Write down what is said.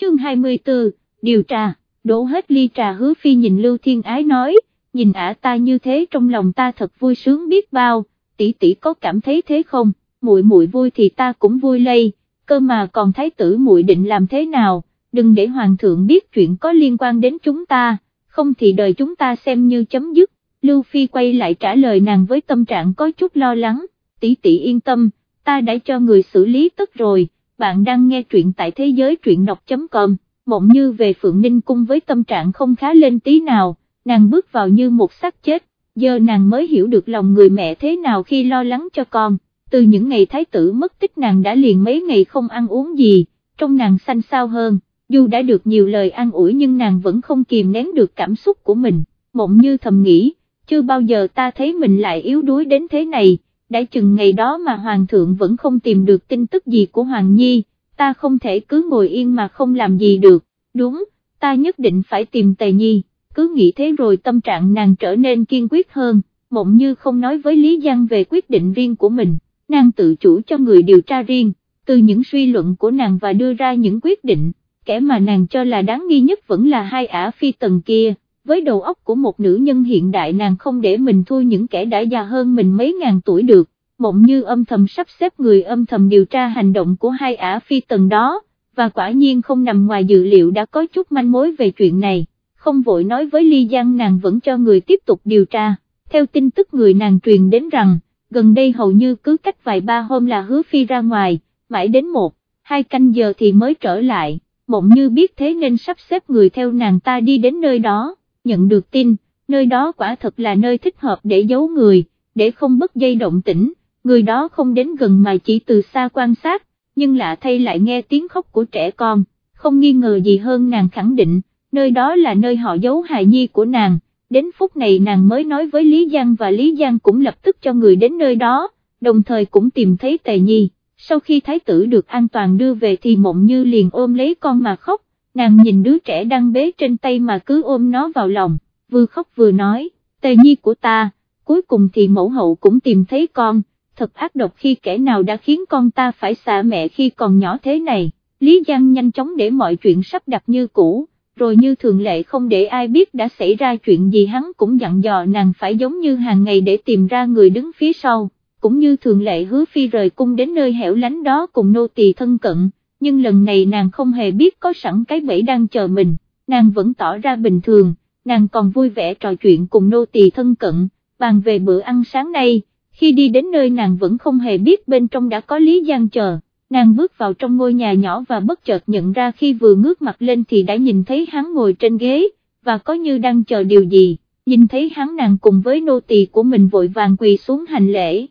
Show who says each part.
Speaker 1: chương 24, điều tra, đổ hết ly trà hứa phi nhìn Lưu Thiên Ái nói, nhìn ả ta như thế trong lòng ta thật vui sướng biết bao, tỷ tỷ có cảm thấy thế không, muội muội vui thì ta cũng vui lây, cơ mà còn thái tử muội định làm thế nào, đừng để hoàng thượng biết chuyện có liên quan đến chúng ta, không thì đời chúng ta xem như chấm dứt, Lưu Phi quay lại trả lời nàng với tâm trạng có chút lo lắng, tỷ tỷ yên tâm, ta đã cho người xử lý tất rồi, bạn đang nghe truyện tại thế giới truyện đọc.com, mộng như về Phượng Ninh Cung với tâm trạng không khá lên tí nào, nàng bước vào như một xác chết, giờ nàng mới hiểu được lòng người mẹ thế nào khi lo lắng cho con, từ những ngày thái tử mất tích nàng đã liền mấy ngày không ăn uống gì, trong nàng xanh sao hơn, dù đã được nhiều lời an ủi nhưng nàng vẫn không kìm nén được cảm xúc của mình, mộng như thầm nghĩ, chưa bao giờ ta thấy mình lại yếu đuối đến thế này đã chừng ngày đó mà Hoàng thượng vẫn không tìm được tin tức gì của Hoàng Nhi, ta không thể cứ ngồi yên mà không làm gì được, đúng, ta nhất định phải tìm Tề Nhi, cứ nghĩ thế rồi tâm trạng nàng trở nên kiên quyết hơn, mộng như không nói với Lý Giang về quyết định riêng của mình, nàng tự chủ cho người điều tra riêng, từ những suy luận của nàng và đưa ra những quyết định, kẻ mà nàng cho là đáng nghi nhất vẫn là hai ả phi tần kia với đầu óc của một nữ nhân hiện đại nàng không để mình thua những kẻ đã già hơn mình mấy ngàn tuổi được, mộng như âm thầm sắp xếp người âm thầm điều tra hành động của hai ả phi tần đó, và quả nhiên không nằm ngoài dự liệu đã có chút manh mối về chuyện này, không vội nói với Ly Giang nàng vẫn cho người tiếp tục điều tra, theo tin tức người nàng truyền đến rằng, gần đây hầu như cứ cách vài ba hôm là hứa phi ra ngoài, mãi đến một, hai canh giờ thì mới trở lại, mộng như biết thế nên sắp xếp người theo nàng ta đi đến nơi đó nhận được tin, nơi đó quả thật là nơi thích hợp để giấu người, để không bất dây động tĩnh, người đó không đến gần mà chỉ từ xa quan sát, nhưng lạ thay lại nghe tiếng khóc của trẻ con, không nghi ngờ gì hơn nàng khẳng định, nơi đó là nơi họ giấu hài nhi của nàng, đến phút này nàng mới nói với Lý Giang và Lý Giang cũng lập tức cho người đến nơi đó, đồng thời cũng tìm thấy Tề Nhi, sau khi thái tử được an toàn đưa về thì mộng như liền ôm lấy con mà khóc, nàng nhìn đứa trẻ đang bế trên tay mà cứ ôm nó vào lòng, vừa khóc vừa nói, tề nhi của ta, cuối cùng thì mẫu hậu cũng tìm thấy con, thật ác độc khi kẻ nào đã khiến con ta phải xả mẹ khi còn nhỏ thế này, Lý Giang nhanh chóng để mọi chuyện sắp đặt như cũ, rồi như thường lệ không để ai biết đã xảy ra chuyện gì hắn cũng dặn dò nàng phải giống như hàng ngày để tìm ra người đứng phía sau, cũng như thường lệ hứa phi rời cung đến nơi hẻo lánh đó cùng nô tỳ thân cận nhưng lần này nàng không hề biết có sẵn cái bẫy đang chờ mình, nàng vẫn tỏ ra bình thường, nàng còn vui vẻ trò chuyện cùng nô tỳ thân cận, bàn về bữa ăn sáng nay, khi đi đến nơi nàng vẫn không hề biết bên trong đã có Lý Giang chờ, nàng bước vào trong ngôi nhà nhỏ và bất chợt nhận ra khi vừa ngước mặt lên thì đã nhìn thấy hắn ngồi trên ghế, và có như đang chờ điều gì, nhìn thấy hắn nàng cùng với nô tỳ của mình vội vàng quỳ xuống hành lễ.